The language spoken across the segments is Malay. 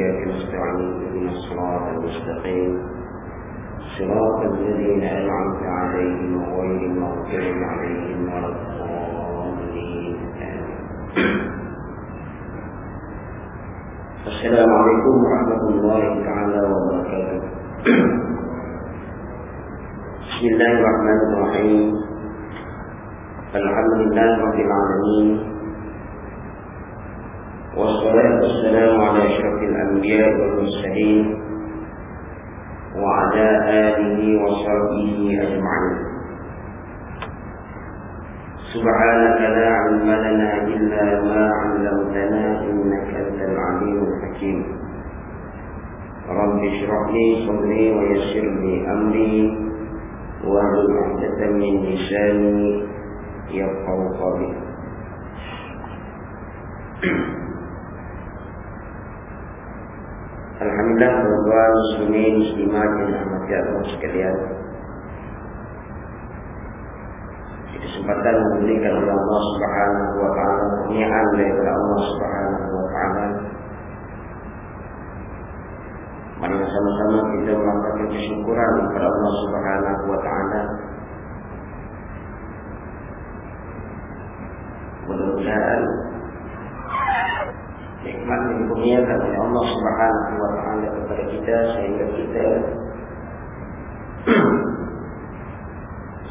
وإياك نستعين اهدنا الصراط المستقيم. صراط الذين أنعمت عليهم غير المغضوب عليهم ولا الضالين. السلام عليكم ورحمة الله تعالى وبركاته. بسم الله الرحمن الرحيم. الحمد لله رب العالمين. والصلاة والسلام على أشرف الأنبياء والمرسلين وعلى آله وصحبه أجمعين. سبحانك لا علم لنا إلا ما علمتنا إنك أنت العليم الحكيم. رب اشرح لي صدري ويسر لي أمري واحلل عقدة من لساني يفقه قولي. Alhamdulillah tuan muslimin muslimat yang dirahmati Allah sekalian. Di kesempatan memberikan oleh Allah Subhanahu wa taala kurniaan daripada Allah Subhanahu wa taala. Mari sama-sama kita melakukan kesyukuran kepada Allah Subhanahu wa taala. Mudah-mudahan nikmat yang dikurniakan oleh Allah Subhanahu wa taala kepada kita sehingga kita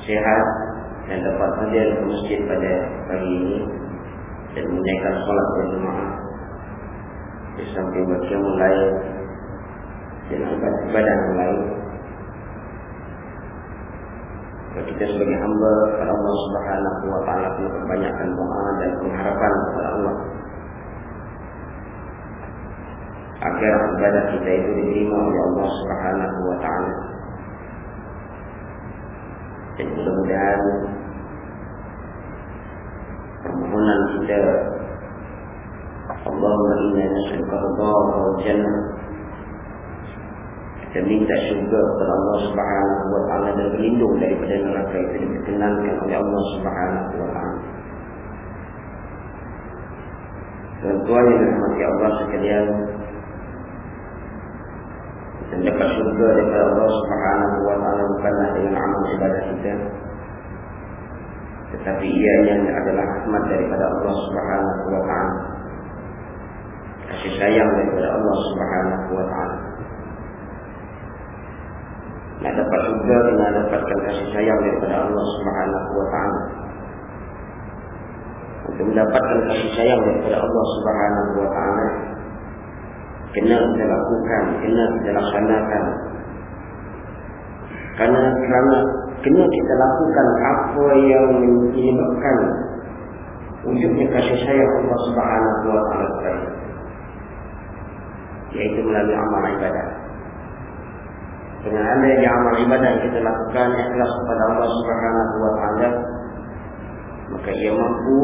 sehat dan dapat hadir ke masjid pada pagi ini dan menunaikan solat berjemaah di samping baca mulai dan ibadah lain. Kalau kita sebagai hamba kepada Allah Subhanahu wa taala perlu kebanyakan doa dan pengharapan kepada Allah agar ibadah kita itu diterima oleh Allah Subhanahu wa taala. Dan mudah-mudahan permohonan kita Allahumma inna nas'aluka ridha wal jannah kita minta syurga kepada Allah Subhanahu wa taala dan berlindung daripada neraka itu diperkenankan oleh Allah Subhanahu wa taala. Tuan-tuan yang dirahmati Allah sekalian, dan dapat syurga daripada Allah Subhanahu wa taala bukanlah dengan amal ibadah kita. Tetapi ianya adalah rahmat daripada Allah Subhanahu wa taala. Kasih sayang daripada Allah Subhanahu wa taala. Nak dapat syurga dengan dapatkan kasih sayang daripada Allah Subhanahu wa taala. Untuk mendapatkan kasih sayang daripada Allah Subhanahu wa taala kena kita lakukan, kena kita laksanakan. Karena kerana kena kita lakukan apa yang menyebabkan wujudnya kasih sayang Allah Subhanahu wa taala kepada yaitu melalui amal ibadah. Dengan adanya amal ibadah yang kita lakukan ikhlas kepada Allah Subhanahu wa taala maka ia mampu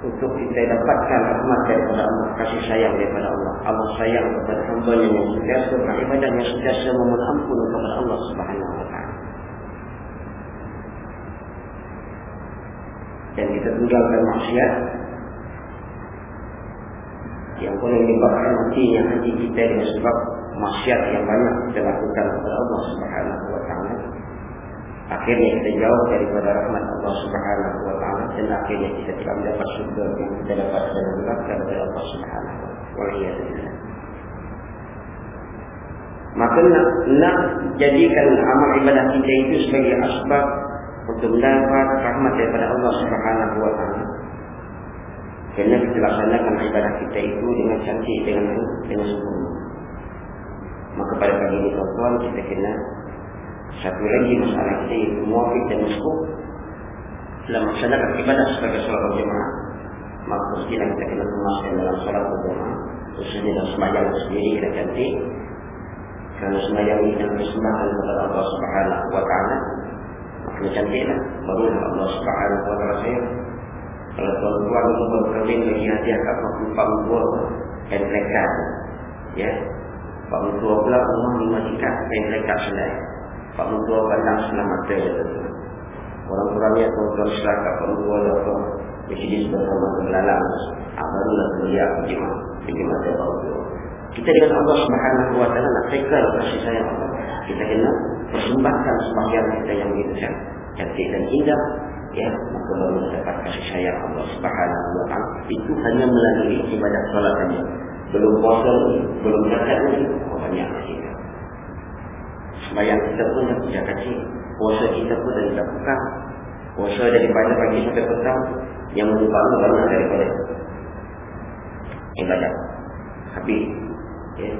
untuk kita dapatkan rahmat daripada Allah, kasih sayang daripada Allah. Allah sayang kepada hamba yang sentiasa beribadah yang sentiasa memohon ampun kepada Allah Subhanahu wa taala. Dan kita tinggalkan maksiat yang boleh menyebabkan matinya hati kita dengan sebab maksiat yang banyak kita lakukan kepada Allah Subhanahu wa. Akhirnya kita jauh daripada rahmat Allah Subhanahu wa taala dan akhirnya kita tidak mendapat syurga yang kita dapat dari neraka dari Allah Subhanahu wa taala. Maka nak, nak jadikan amal ibadah kita itu sebagai asbab untuk mendapat rahmat daripada Allah Subhanahu wa taala. Kena kita laksanakan ibadah kita itu dengan cantik, dengan dengan sempurna. Maka pada pagi ini tuan-tuan kita kena satu lagi masalah kita yaitu muafiq dan muskuk Dalam masyarakat ibadah sebagai surat berjemaah Maka meskipun kita kena memasukkan dalam surat berjemaah Khususnya dalam semayang sendiri kita ganti. Kerana semayang ini yang disembahkan kepada Allah Subhanahu Wa Ta'ala. Maka cantiklah. Baru lah Allah Subhanahu Wa Ta'ala saya Kalau tuan-tuan itu berkeling lagi hati akan mengumpang dua Dan mereka Ya? Pak Mertua pula umum lima jika Dan mereka sendiri Pak Mentua banyak selamat tadi. Orang kurangnya tuan-tuan syarikat Pak Mentua lalu Mesejis bersama kelalang Abarulah ah, beliau pergi Pergi mati Allah kita dengan Allah Subhanahu Wa Taala nak tekel kasih sayang Allah. Kita kena persembahkan sebahagian kita yang indah, cantik dan indah, ya, maka baru dapat kasih sayang Allah Subhanahu Wa Taala. Itu hanya melalui ibadat salat saja. Belum puasa, belum zakat ni, banyak lagi sembahyang kita pun dah tidak kecil puasa kita pun dah tidak buka puasa daripada pagi sampai petang yang merupakan banyak daripada ibadat habis ya.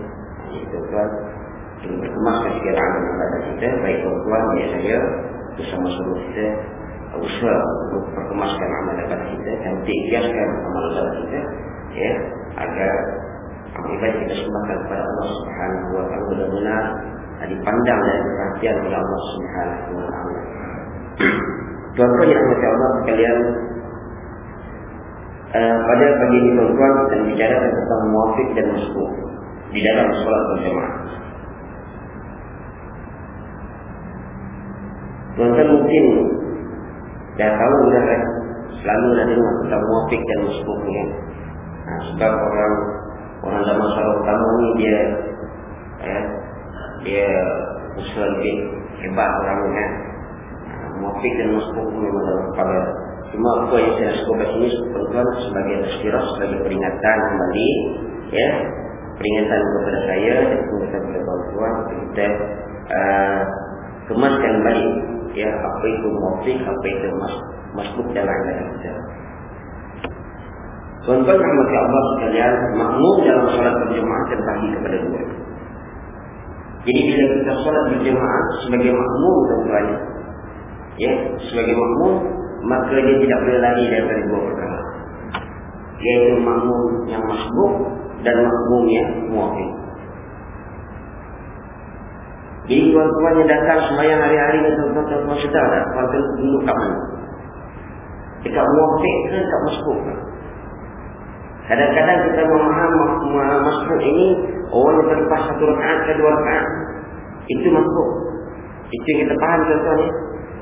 Itu kan kita berkemaskan sikit amal ibadat kita. Baik tuan-tuan ya saya bersama seluruh kita. Usaha untuk perkemaskan amal ibadah kita. Dan dihiaskan amal ibadah kita ya. Agar amal ibadah kita sembahkan kepada Allah Subhanahu wa taala benar-benar dipandang dan perhatian oleh Allah Subhanahu wa taala. Tuan-tuan yang dirahmati Allah sekalian uh, pada pagi ini tuan-tuan kita bicara tentang muafik dan masbuk di dalam solat berjamaah. Tuan-tuan mungkin Dah tahu dah kan Selalu dah dengar tentang muafik dan musbuk ni kan ha, Sebab orang Orang dalam masalah utama ni dia eh, Dia usaha lebih hebat orang kan? Muafik dan ni memang dalam kepala. Cuma apa yang saya sebut kat sini Tuan-tuan sebagai tazkirah Sebagai peringatan kembali Ya Peringatan kepada saya Dan peringatan kepada tuan-tuan Kita uh, Kemaskan balik ya apa itu muafik apa itu masbuk dalam ibadah kita. Tuan-tuan rahmati Allah sekalian makmum dalam solat berjemaah terbagi kepada dua jadi bila kita solat berjemaah sebagai makmum tuan-tuan ya sebagai makmum maka dia tidak boleh lari daripada dua perkara yaitu makmum yang masbuk dan makmum yang muafik jadi tuan-tuan yang datang sembahyang hari-hari ni tuan-tuan sedar tak? Tuan-tuan dulu kat mana? Dekat muafik ke dekat masbuk ke? Kadang-kadang kita memaham masbuk ini orang yang terlepas satu rakaat ke dua rakaat. Itu masbuk. Itu kita faham tuan-tuan ya.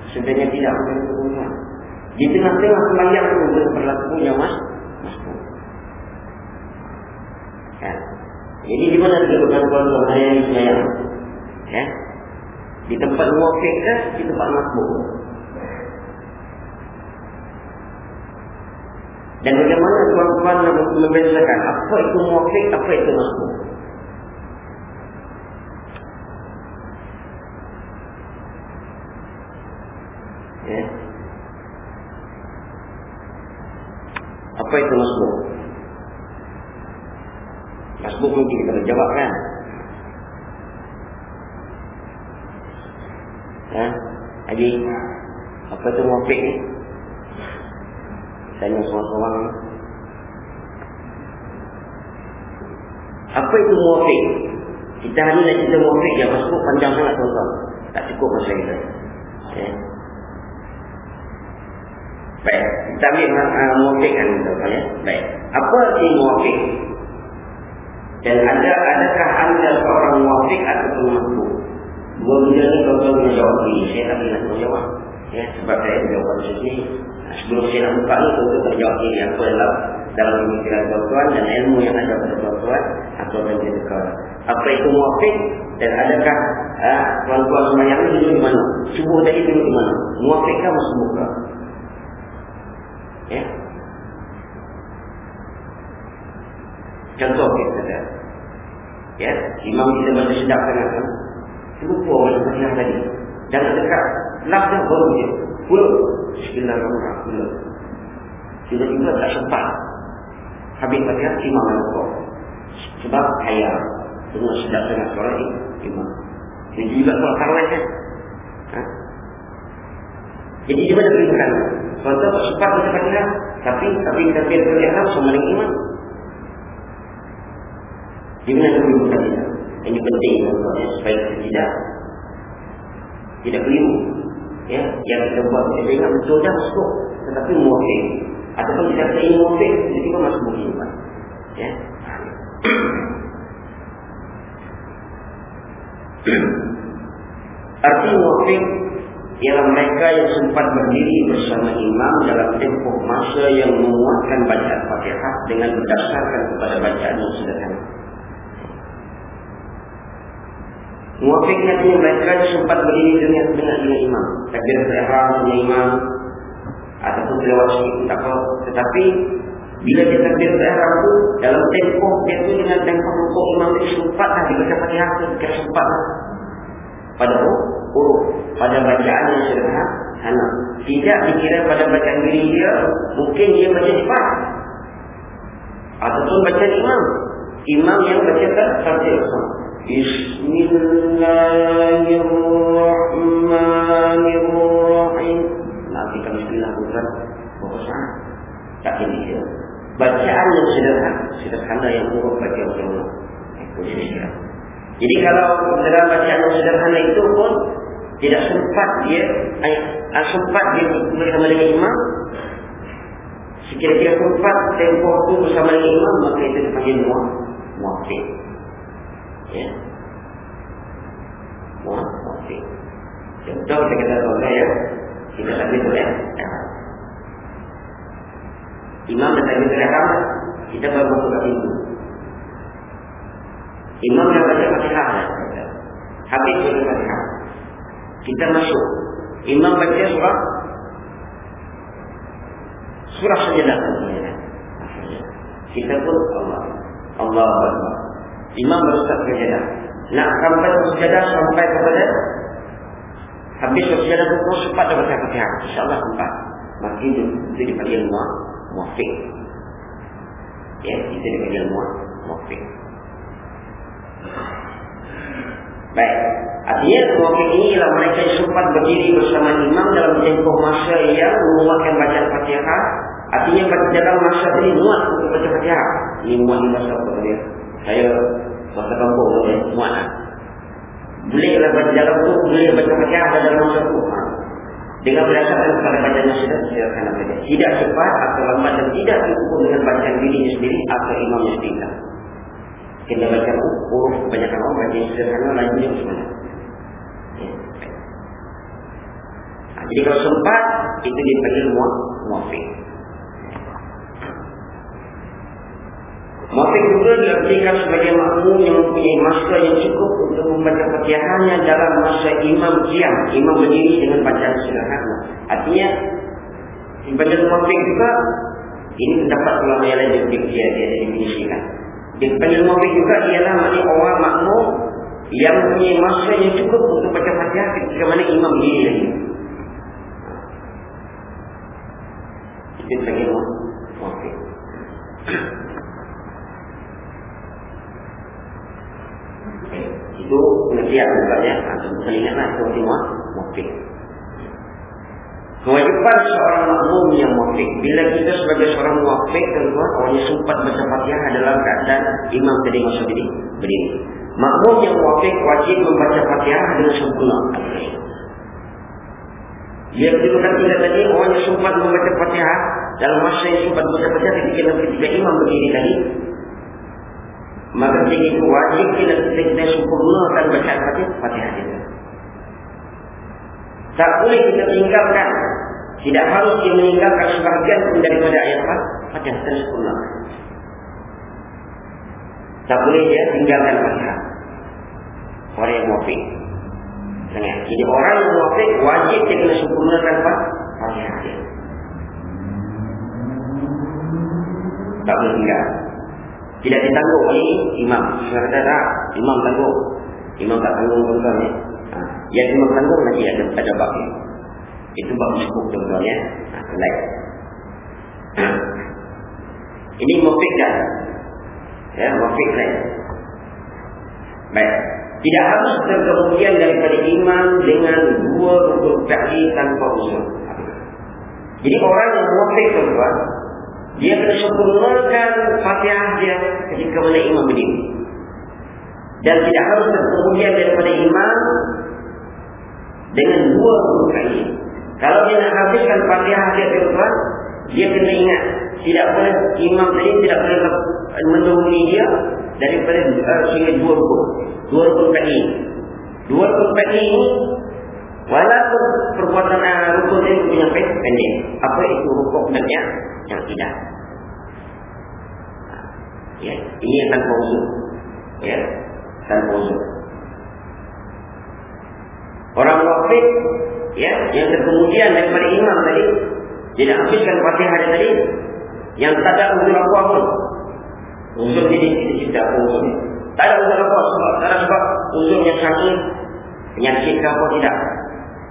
Sebenarnya tidak begitu tuan Di tengah-tengah sembahyang itu berlakunya mas masbuk. Ya. Jadi di mana kita tuan-tuan hari ini sembahyang? ya di tempat muafik ke di tempat makbul dan bagaimana tuan-tuan membezakan apa itu muafik apa itu makbul ya apa itu masbuk masbuk mungkin kita jawab kan Ha? Haji Apa tu muafik ni? Tanya seorang-seorang Apa itu muafik? Kita hari nak cerita muafik yang masuk panjang sangat tuan-tuan Tak cukup masa kita okay. Baik Kita ambil uh, muafik kan tuan-tuan ya Baik Apa arti muafik? Dan ada adakah anda seorang muafik ataupun masuk? Dua benda ni kalau tuan boleh jawab ni, saya tak boleh nak jawab. Ya, sebab saya menjawab di sini. Sebelum saya nak buka ni, tuan tak jawab ini apa dalam dalam pemikiran tuan-tuan dan ilmu yang ada pada tuan-tuan atau dan dekat. Apa itu muafik dan adakah ah, tuan-tuan semayang ini dulu di mana? Subuh tadi dulu di mana? Muafik kan masuk? Ya. Contoh kita Ya, imam kita baca sedap kan? Lupa orang yang tadi. Jangan dekat. Lafzah baru dia. Pula. Bismillahirrahmanirrahim. Tiba-tiba tak sempat. Habis fatihah imam lupa. Sebab kaya. Dengan sedap sangat suara imam. Dan juga soal karwai kan. Ha? Jadi dia mana berikan. Tuan-tuan tak sempat baca fatihah. Tapi, tapi kita pilih fatihah sama dengan imam. Di mana dia dia? Ini penting ya, supaya tidak tidak keliru. Ya, yang kita buat kita ingat betul dah masuk, tetapi muafik. Ataupun kita kata ini muafik, jadi kita masuk mungkin. Ya. Arti muafik ialah mereka yang sempat berdiri bersama imam dalam tempoh masa yang menguatkan bacaan Fatihah dengan berdasarkan kepada bacaan yang sederhana. Muafiq nanti mereka sempat berdiri dengan dengan, dengan imam. Takbir ihram dengan imam ataupun lewat sikit tak apa. Tetapi bila dia takbir ihram itu dalam tempoh dia itu dengan tempoh rukuk imam itu sempat lah dibaca Fatihah itu kira sempat lah. Pada huruf, pada bacaan yang sederhana. Tidak dikira pada bacaan diri dia, mungkin dia baca cepat. Ataupun baca imam. Imam yang baca tak Bismillahirrahmanirrahim. Nanti kami bismillah bukan berpesan. Tak ini dia. Bacaan yang sederhana, sederhana yang buruk bagi orang. Jadi kalau dalam bacaan yang sederhana itu pun tidak sempat dia, eh, sempat dia bersama dengan imam. Sekiranya sempat tempoh itu bersama dengan imam, maka itu dipanggil muat, muafik. Ya. Muafik. Contoh kita kata contoh ya. Kita tak betul ya. Imam dan tak betul ya. Kita baru ke pintu. Imam yang baca fatihah. Habis baca fatihah. Kita masuk. Imam baca surah. Surah sajadah. Kita pun Allah. Allah Allah. Imam berusaha sajadah. Nak sampai sajadah sampai kepada habis sajadah itu sempat dapat fatihah. InsyaAllah sempat. Maka itu, itu dipanggil muat. Muafiq. Ya, itu dipanggil muat. Muafiq. Baik. Artinya muafiq ini ialah mereka yang sempat berdiri bersama imam dalam tempoh masa yang menguatkan bacaan fatihah. Artinya dalam masa ini muat untuk baca fatihah. Ini muat di masa dia? Saya bahasa kampung tu ya, muat lah. Boleh lah baca dalam tu, boleh baca fatihah dalam masa tu. Ha. Dengan berdasarkan kepada bacaan yang sudah silakan apa Tidak cepat atau lambat dan tidak diukur dengan bacaan dirinya sendiri atau imamnya sendiri kita baca huruf kebanyakan orang baca sederhana lainnya macam ya. Ha, jadi kalau sempat itu dipanggil muaf, Muafik juga diartikan sebagai makmum yang mempunyai masa yang cukup untuk membaca fatihahnya dalam masa imam kiam, imam berdiri dengan bacaan sederhana. Artinya dipanggil muafik juga ini terdapat ulama yang lain yang dia dia definisikan. Panggil mu'min juga ialah maknanya orang makmum yang punya masa yang cukup untuk baca fatihah ketika mana imam berdiri. Itu panggil Itu pengertian bukannya. Atau bukan ingatlah itu mu'min. Kewajipan seorang makmum yang muafik. Bila kita sebagai seorang tuan-tuan, orang yang sempat fatihah adalah keadaan imam tadi masa diri. Berdiri. Makmum yang muafik wajib membaca fatihah dengan sempurna. Dia kedudukan tidak tadi, yang sempat membaca fatihah, dalam masa yang sempat membaca fatihah, ketika, ketika imam berdiri tadi, maka ketika itu wajib kita, kita sempurnakan bacaan fatihah, fatihah kita. Tak boleh kita tinggalkan. Tidak harus dia meninggalkan sebahagian pun daripada ayat apa? Pada sempurna. Tak boleh dia tinggalkan fatihah. Orang yang muafik. Jadi orang yang muafik wajib dia kena sempurnakan apa? Fatihah dia. Tak boleh tinggal. Tidak ditanggung oleh imam. Saya kata tak, imam tanggung. Imam tak tanggung tuan-tuan ya. Yang lima tanggung lagi ada pada bab ini. Itu bab cukup tuan-tuan ya. Ha, like. ini mufik dah. Ya, mufik lain. Baik. Tidak harus terkemudian daripada iman dengan dua rukun fi'li tanpa usul. Jadi orang yang mufik tuan-tuan, dia kena sempurnakan fatihah dia ketika mana imam berdiri. Dan tidak harus terkemudian daripada iman dengan dua kali. Kalau dia nak habiskan fatihah dia tuan dia kena ingat tidak boleh imam tadi tidak boleh mendahului dia daripada uh, sehingga dua rukun. Dua rukun kali. Dua rukun ini Walaupun perbuatan rukun ini punya pendek. Apa itu rukuk dan yang, yang tidak. Ya, ini yang usul. Ya, tanpa usul. Orang wafid, ya, yang terkemudian daripada imam tadi, tidak habiskan fatihah tadi, yang tak ada usul apa pun. Usul ini tidak usul. Tak ada apa sebab, tak ada sebab usulnya sakit, penyakit apa tidak.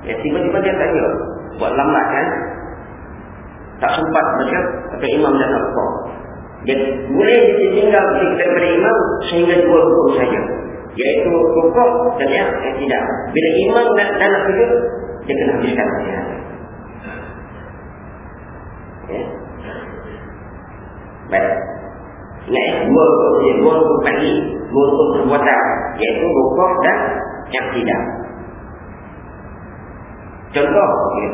Ya, tiba-tiba dia tanya, buat lambat kan? Tak sempat baca kata imam dan apa. Dia boleh ditinggal daripada imam sehingga dua rukun saja. Yaitu rukuk dan yang, yang tidak. Bila imam dan, dan nak sujud, dia kena habiskan. Ya. Baik. Ingat ya, dua rukun dua rukun pagi, dua rukun perbuatan. Yaitu rukuk dan yang tidak. Contoh, ya.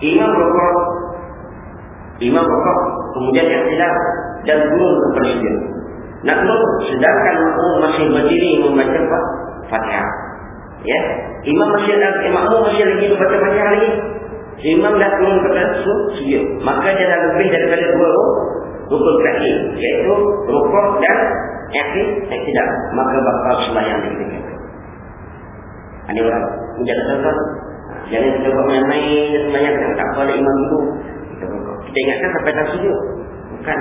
imam rukuk, imam rukuk, kemudian yang tidak dan turun ke presiden. Nak turun, sedangkan makmum masih berdiri membaca apa? Fatihah. Ya, imam masih imam masih lagi membaca Fatihah lagi. Imam dah turun ke sujud. Maka dia dah lebih daripada dua rukun kaki, yaitu rukuk dan yakin yang tidak. Maka bakal sembahyang dikatakan. Ada orang menjadi tuan Jangan kita buat main-main Semayang kita tak boleh imam dulu. Kita, ingatkan sampai tak sujud. Bukan.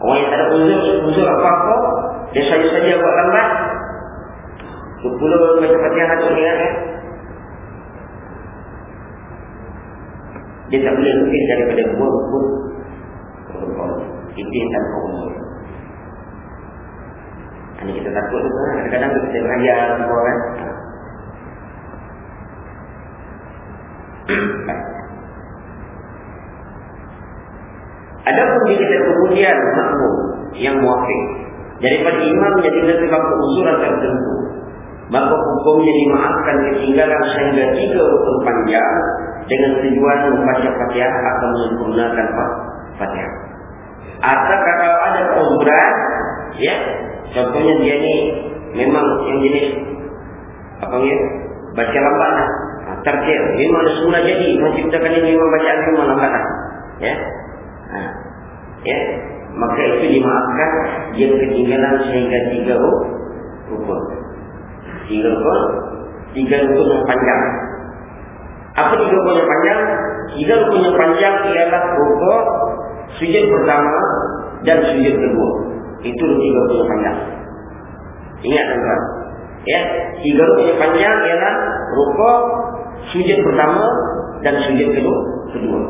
Orang yang tak ada uzur Uzur apa-apa Dia saja-saja buat lambat. Sepuluh macam fatihah hati ingat kan? Dia tak boleh lebih daripada rukun Itu yang tanpa uzur Ini kita takut Kadang-kadang kita beraya semua kan Ada pun jika kemudian makmum yang muafik daripada imam jadi sebab keusuran tertentu maka hukumnya dimaafkan ketinggalan sehingga tiga rukun panjang dengan tujuan membaca fatihah atau menggunakan fatihah. Atau kalau ada keusuran, ya, contohnya dia ni memang yang jenis apa ya, baca lambat lah terkir. Memang semula jadi menciptakan ini memang bacaan memang lambat. Ya. Ha. Ya. Maka itu dimaafkan dia ketinggalan sehingga tiga rukun. Tiga rukun. Tiga rukun yang panjang. Apa tiga rukun yang panjang? Tiga rukun yang panjang ialah rukun sujud pertama dan sujud kedua. Itu tiga rukun yang panjang. Ingat tuan-tuan. Ya, tiga rukun yang panjang ialah rukun sujud pertama dan sujud kedua. kedua.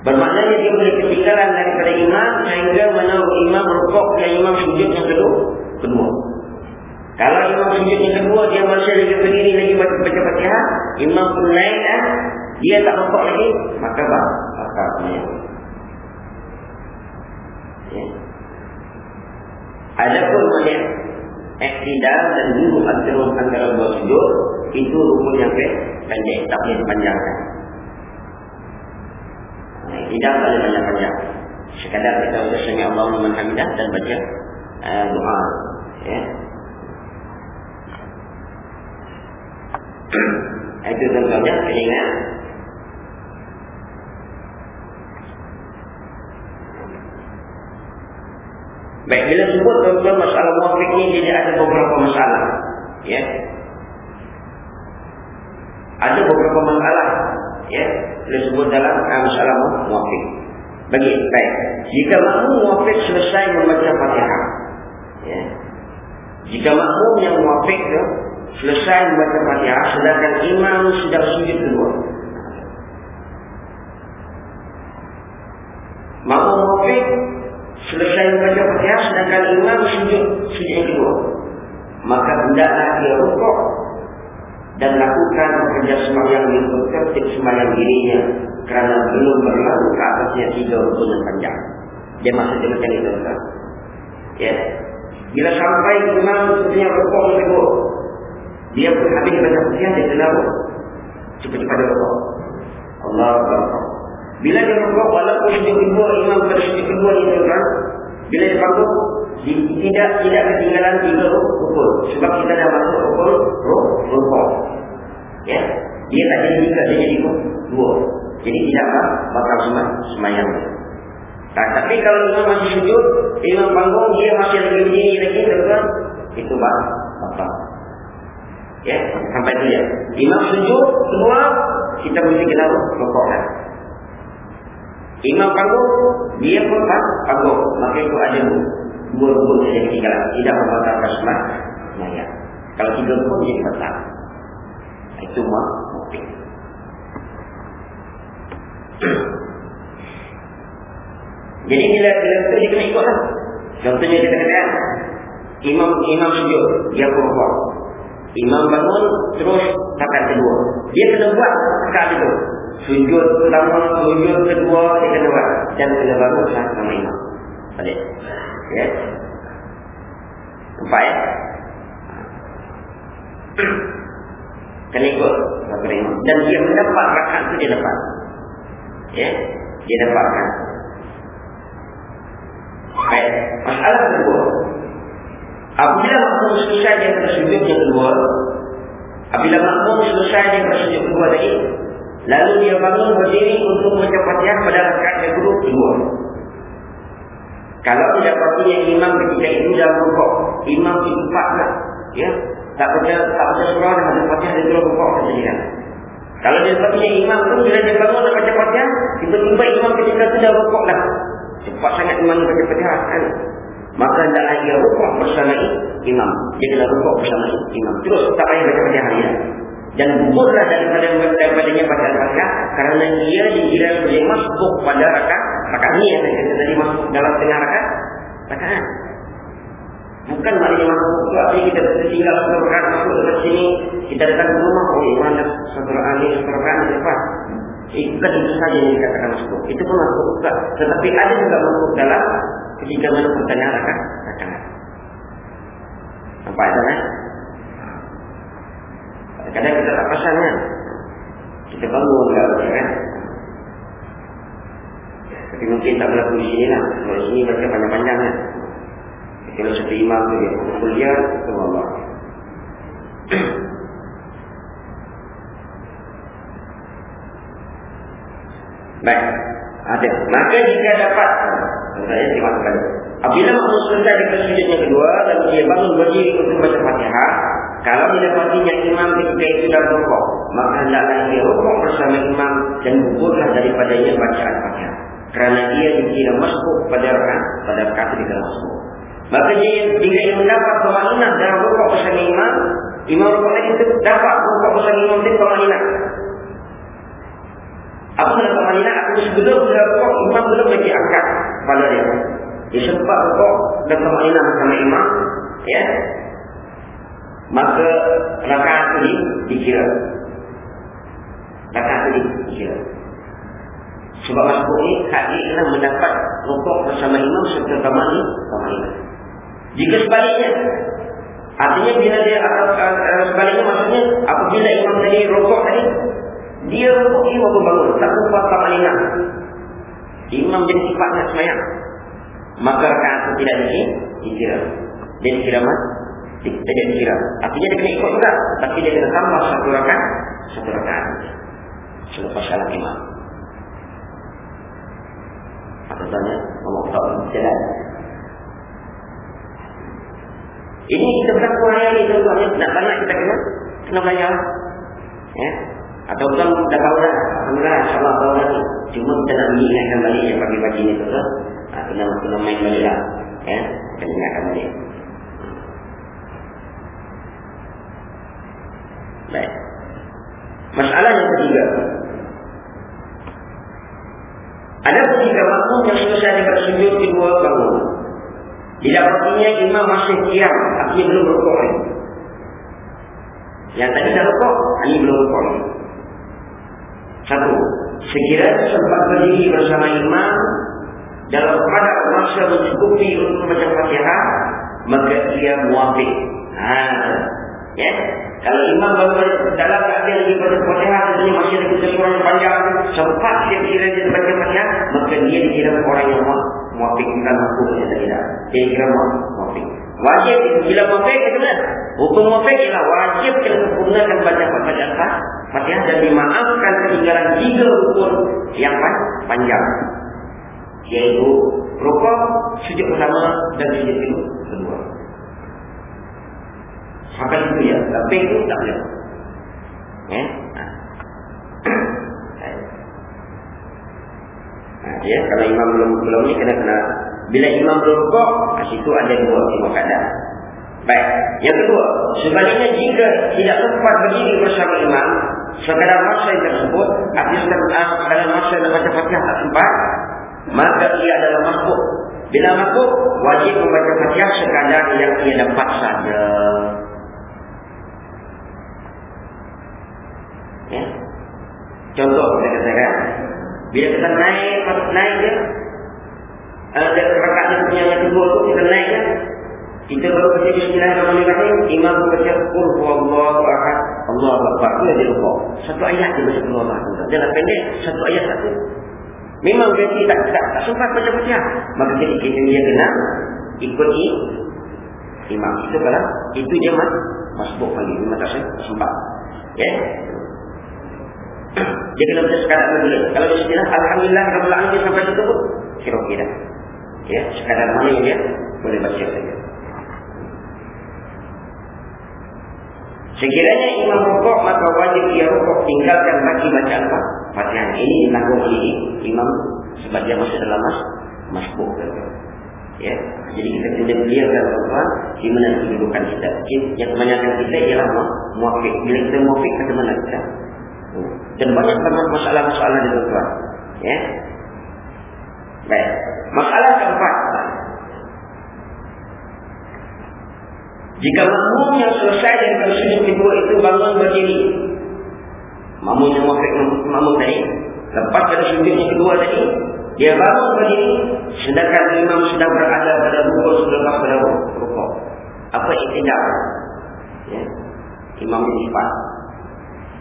Bermaknanya dia boleh ketinggalan daripada imam sehingga mana imam rukuk yang imam sujud yang kedua. kedua. Kalau imam sujud yang kedua dia masih lagi berdiri lagi baca baca fatihah, imam pun naik dah, dia tak rukuk lagi, maka bah, maka. Ya. Adapun melihat iktidal dan dulu antara antara dua sujud itu rukun yang pendek tak boleh dipanjangkan. Iktidal tak boleh panjang-panjang. Sekadar kita sami Allah liman hamidah dan baca uh, doa. Ya. itu contohnya ingat Baik, bila sebut tuan masalah muafiq ini jadi ada beberapa masalah. Ya. Ada beberapa masalah. Ya. Bila sebut dalam masalah muafiq. Bagi, baik. Jika makmum muafiq selesai membaca fatihah. Ya. Jika makmum yang itu selesai membaca fatihah. Sedangkan imam sudah sujud kedua. Makmum muafiq Selesai membaca Fatihah sedangkan imam sujud sujud kedua. Maka hendaklah dia rukuk dan lakukan kerja sembahyang yang tertib sembahyang dirinya kerana belum berlalu ke atasnya rukun yang panjang. Dia maksudnya macam itu. Kan? Ya. Bila sampai imam rukuk yang kedua, dia pun habis baca Fatihah dia kena cepat-cepat rukuk. Allah Akbar. Bila dia rukuk walaupun sujud kedua imam pada sujud kedua kan bila dia bangun tidak tidak ketinggalan tiga rukun sebab kita dah masuk rukun rukun Ya, dia tak jadi tiga, dia jadi dua. Jadi tidak bakal semayang. Nah, tapi kalau imam masih sujud, imam bangun, dia masih lagi berdiri lagi, terus itu apa? Ya, sampai itu ya. Imam sujud, semua kita mesti kena rokokkan. Imam bangun, dia pun bangun. Maka itu ada rukun saja ketinggalan. Tidak membatalkan semayang. Kalau tiga rukun, dia batal. Itu mah mungkin. Jadi bila bila dia kena ikut lah. Contohnya kita kata Imam Imam sujud dia berbuat. Imam bangun terus rakaat kedua. Dia kena buat rakaat itu. Sujud pertama, sujud kedua dia kena buat dan kena bangun sama imam. Tadi. Ya. Nampak ya? Kena ikut Dan dia mendapat rakaat itu dia dapat. Ya. Dia dapatkan. Baik. Masalah kedua. Apabila makmum selesai dia tersujud yang kedua. Apabila makmum selesai dia tersujud kedua tadi. Lalu dia bangun berdiri untuk membaca fatihah pada rakaat yang kedua. Kalau tidak yang imam ketika itu dalam rukuk. Imam itu lah. Ya. Tak baca, tak baca surah dan baca fatihah dia terus rukuk saja. Kalau dia sepatutnya imam tu bila dia bangun dan baca fatihah, tiba-tiba imam ketika itu dah rukuk dah. Cepat sangat imam baca fatihah kan. Maka dia rukuk bersama imam. Dia kena rukuk bersama imam. Terus tak payah baca fatihah dia. Dan gugurlah daripada daripadanya baca fatihah kerana dia dikira sebagai masuk pada rakaat rakaat ni yang saya tadi masuk dalam tengah rakaat rakaat. Bukan maknanya masuk juga Jadi kita tinggal satu rakaat masuk ke sini Kita datang ke rumah Oh ini mana satu rakaat ini Satu rakaat lepas Itu kan itu saja yang dikatakan masuk. Itu pun masuk juga. Tetapi ada juga masuk dalam Ketika mana pertanyaan rakaat Rakaat. Itu kan Kadang-kadang kita tak pasang kan? Kita bangun kan Tapi mungkin tak berlaku di sini lah Kalau di sini baca panjang-panjang kan kalau satu imam tu dia kuliah itu Allah. Baik, ada. Maka jika dapat, saya kasih. Apabila makmum selesai di sujud yang kedua dan dia bangun berdiri untuk baca Fatihah, kalau didapatinya imam ketika itu dah rukuk, maka hendaklah dia rukuk bersama imam dan gugurlah daripadanya bacaan Fatihah. Kerana dia dikira masuk pada rakaat pada rakaat dikira masuk. Maka jika ia mendapat pemaknaan dalam rukuk bersama imam, imam rukuk tadi itu dapat rukuk bersama imam itu pemaknaan. Apa yang pemaknaan? Aku sebelum sudah rukuk, imam belum lagi angkat kepala dia. Dia sempat rukuk dan pemaknaan bersama imam, ya. Maka rakaat ini dikira. Rakaat ini dikira. Sebab masuk ini, hak ialah mendapat rukuk bersama imam serta pemaknaan. Jika sebaliknya Artinya bila dia atau uh, sebaliknya maksudnya apabila imam tadi rokok tadi dia rokok ini waktu bangun tak lupa tak malina. Imam jadi sifatnya semayang. Maka rakaat itu tidak di dikira. Dia dikira mas? Tidak dikira. Artinya dia kena ikut juga. Tapi dia kena tambah satu rakaat. Satu rakaat. Selepas salam imam. Allah tahu jalan. Ini kita berlaku hari ini tuan Nak banyak kita kena Kena belajar. Ya. Atau bukan dah tahu dah Alhamdulillah InsyaAllah tahu lagi Cuma kita nak mengingatkan balik Yang pagi-pagi ni tuan ha, kena, kena main balik lah. Ya Kena ingatkan balik. Baik. Masalah yang ketiga Ada pun jika makmum yang selesai daripada sujud kedua bangun Didapatinya imam masih diam Artinya belum rukuk Yang tadi dah rukuk Ini belum rukuk Satu Sekiranya sempat berdiri bersama imam Dalam pada masa mencukupi untuk membaca fatihah Maka ia muafik. Ha. Ya kalau imam dalam keadaan lagi baca fatihah Tentunya masih ada kesesuaian yang panjang Sempat dia kira dia baca fatihah Maka dia dikira orang yang muafik Muafik makhluk yang tidak Dia kira muafik Wajib bila muafik itu benar. Hukum muafik ialah wajib kena sempurnakan baca baca apa? Fatihah dan dimaafkan ketinggalan tiga rukun yang panjang. Yaitu rukuk, sujud pertama dan sujud kedua. Sampai itu ya. Tapi itu tak boleh. Ya. Ya, kalau imam belum belum ni kena kena bila imam berrukuk, di situ ada dua dua keadaan. Baik. Yang kedua, sebaliknya jika tidak sempat berdiri bersama imam, sekadar masa yang tersebut, habiskan sekadar masa yang baca fatihah tak sempat, maka ia adalah makhluk. Bila makhluk, wajib membaca fatihah sekadar yang ia dapat saja. Ya. Contoh kita katakan, bila kita naik, naik dia, uh, dan rakaat yang punya yang kedua tu kita naik kan kita baru baca bismillahirrahmanirrahim imam baca qul huwallahu ahad. Allahu akbar. Dia dia lupa? Satu ayat dia baca Allah jangan pendek satu ayat satu. Memang dia tidak tak, tak sempat baca baca maka jadi kita dia kena ikuti imam itu kalau itu dia mas masbuk lagi memang tak sempat. Ya. yeah? Dia kena baca sekarang dulu kalau bismillah alhamdulillah rabbil alamin sampai situ kira-kira. Ya sekadar mana dia boleh baca saja. Sekiranya imam rukuk maka wajib dia rukuk tinggalkan bagi bacaan fatihah ini ditanggung oleh imam sebab dia masuk dalam mas masbuk. Ya jadi kita kena beliaukan tuan di mana kedudukan kita. Yang kebanyakan kita ialah muafik bila kita muafik ke mana kita dan banyak banyak masalah-masalah di tuan ya baik Masalah keempat. Jika makmum yang selesai dari sujud kedua itu bangun berdiri. Makmum yang muafik makmum tadi. Lepas dari sujud kedua tadi. Dia bangun berdiri. Sedangkan imam sedang berada pada rukuk selepas pada rukuk. Apa tidak? Ya. Imam ini cepat.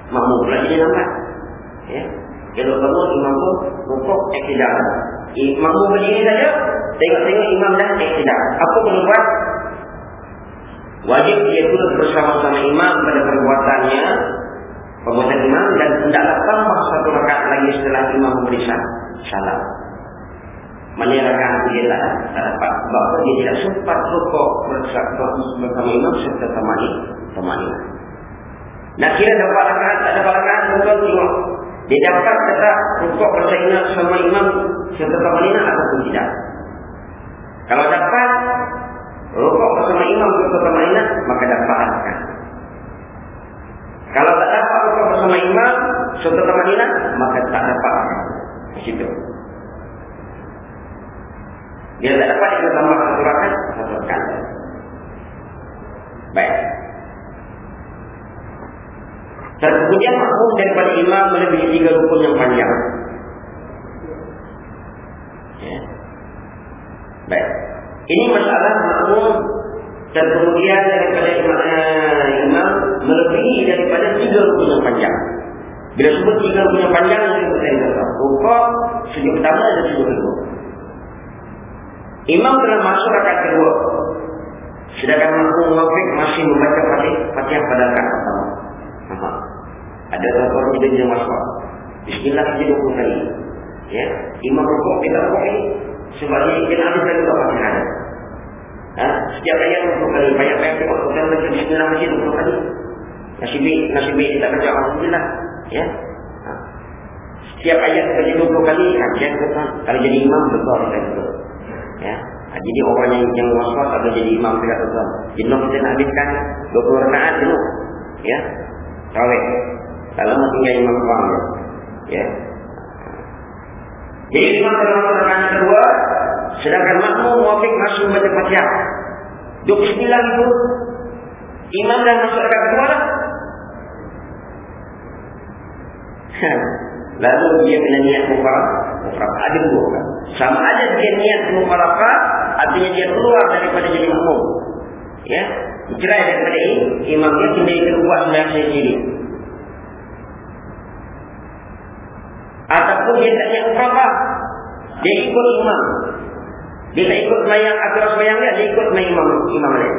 Makmum pula jadi lambat. Ya. Kalau bangun imam pun rukuk tidak. Imam berdiri saja Tengok-tengok imam dah tidak Apa perlu buat Wajib dia turut bersama-sama imam Pada perbuatannya Perbuatan imam Dan tidaklah tambah satu rakaat lagi Setelah imam memberi salam rakaat dia tak, dapat Sebab dia tidak sempat Rukuk bersama imam Serta temani Temani Nak kira dapat rakaat Tak dapat rakaat Betul tengok dia dapat kata rukuk bersaingan sama imam serta tamanina ataupun tidak. Kalau dapat rukuk bersama imam serta tamanina maka dapatkan. Kalau tak dapat rukuk bersama imam serta tamanina maka tak dapat. Di situ. Dia tak dapat kita tambah satu rakaat satu rakaat. Baik. Dan kemudian makmum daripada imam melebihi tiga rukun yang panjang. Ya. Baik. Ini masalah makmum dan kemudian daripada imam, uh, imam melebihi daripada tiga rukun yang panjang. Bila sebut tiga rukun yang panjang, itu kita kata. Rukuk, sujud pertama dan sujud kedua. Imam telah masuk rakaat kedua. Sedangkan makmum masih membaca fatihah pada rakaat pertama. Ada tuan-tuan yang dia masuk. Bismillah saja 20 kali. Ya. Imam rukuk kita rukuk ini. Sebab ini kita habis dari yang ada. Ha? Setiap ayat 20 kali. Banyak-banyak tengok. Kita baca Bismillah saja 20 kali. Nasib baik, nasib baik kita baca Alhamdulillah. Ya. Setiap ayat kita baca 20 kali. Dia kata, kalau jadi imam, betul kita betul. Ya. Jadi orang yang yang waswas atau jadi imam tidak betul. Jenuh kita nak habiskan 20 rakaat jenuh. Ya. Kawin. Kalau tinggal imam Quran ya. Jadi imam dalam rakaat kedua sedangkan makmum muafik masuk baca Fatihah. Dua bismillah itu imam dah masuk rakaat kedua lah. Lalu dia kena niat mufaraqah. Ada dua kan. Sama ada dia niat mufaraqah artinya dia keluar daripada jadi makmum. Ya. Cerai daripada ini, imam dia kembali ke buat sembahyang sendiri. Ataupun dia tak niat umrah Dia ikut imam Dia tak ikut semayang akhir semayang dia, dia ikut imam, imam lain.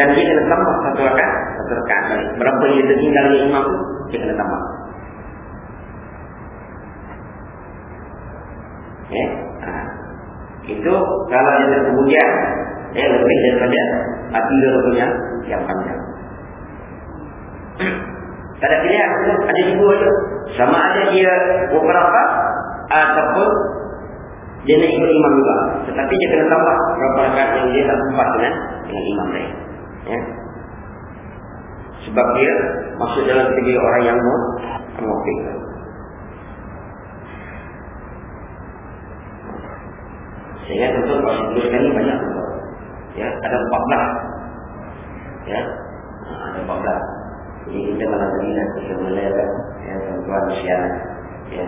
Dan dia kena tambah satu rakat, satu rakat balik. Berapa dia tertinggal dengan imam dia kena tambah. Ya. Ha. Itu kalau dia kemudian ya, lebih daripada hati dia punya yang panjang. Tak ada pilihan Ada dua tu Sama ada dia Beberapa Ataupun Dia nak ikut imam juga. Tetapi dia kena tambah Berapa rakat yang dia tak sempat dengan Dengan imam lain. Ya. Sebab dia Masuk dalam segi orang yang mau Mungkin Sehingga tentu kalau dituliskan ini banyak. Ya, ada 14 Ya, ada 14 jadi kita malam nak kita melihat ya, tuan-tuan siang ya,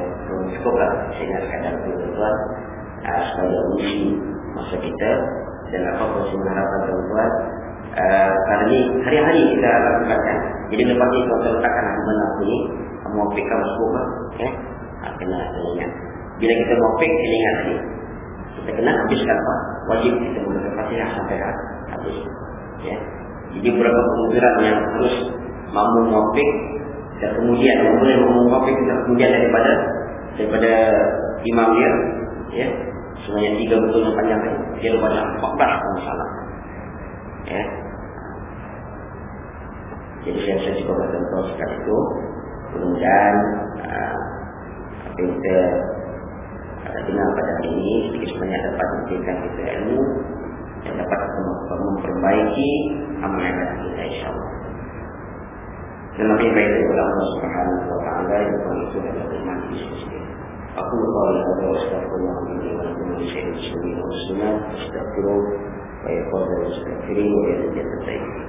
cukup lah sehingga sekadar itu tuan-tuan supaya uji masa kita dan apa saya mengharapkan tuan-tuan kali ini hari-hari kita lakukan jadi lepas ini tuan-tuan letakkan aku mana aku ni mau fikir masuk lah ya, kena ingat bila kita mau fikir kena ingat tadi kita kena habiskan apa wajib kita menggunakan fatihah sampai habis ya. jadi beberapa pengusiran yang terus mampu muafik dan kemudian mampu muafik dan kemudian daripada daripada imam dia ya. Semuanya tiga betul yang panjang dia banyak fakta masalah ya. Jadi saya saya juga berdoa sekali itu. Kemudian uh, apa yang kita uh, dengar pada hari ini sedikit sebanyak dapat memberikan kita ilmu dan dapat memperbaiki amal ibadah kita insyaAllah لنقيم بين الله سبحانه وتعالى يقول لنا أقول قولي هذا وأستغفر الله مني ولكم من شيء المسلمين والمسلمات فاستغفروه ويقول المستغفرين ويزيد الطيبين.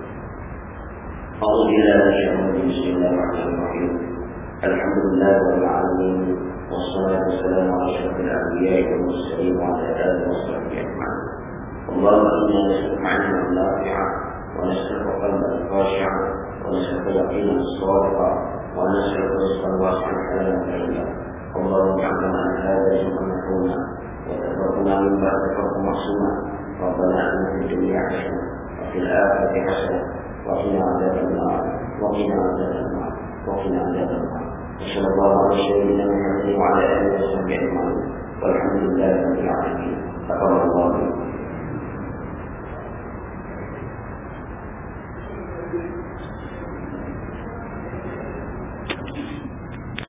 أعوذ بالله من الشيطان بسم الله الرحمن الرحيم. الحمد لله رب العالمين والصلاة والسلام على أشرف الأنبياء والمرسلين وعلى آله وصحبه أجمعين. اللهم إنا نسألك عنا النافعة ونشرح قلبا خاشعا ونشرح يقينا صادقا ونشرح رزقا واسعا حلالا كريما. اللهم اجعلنا ان هذا جمعا مفهوما. وتفرقنا من بعد فرق محسوما ربنا اعلم في الدنيا حسنا وفي الآخرة حسنا وقنا عذاب النار وقنا عذاب النار وقنا عذاب النار. نسال الله على سيدنا محمد وعلى اله وصحبه اجمعين والحمد لله رب العالمين. تقبل الله منكم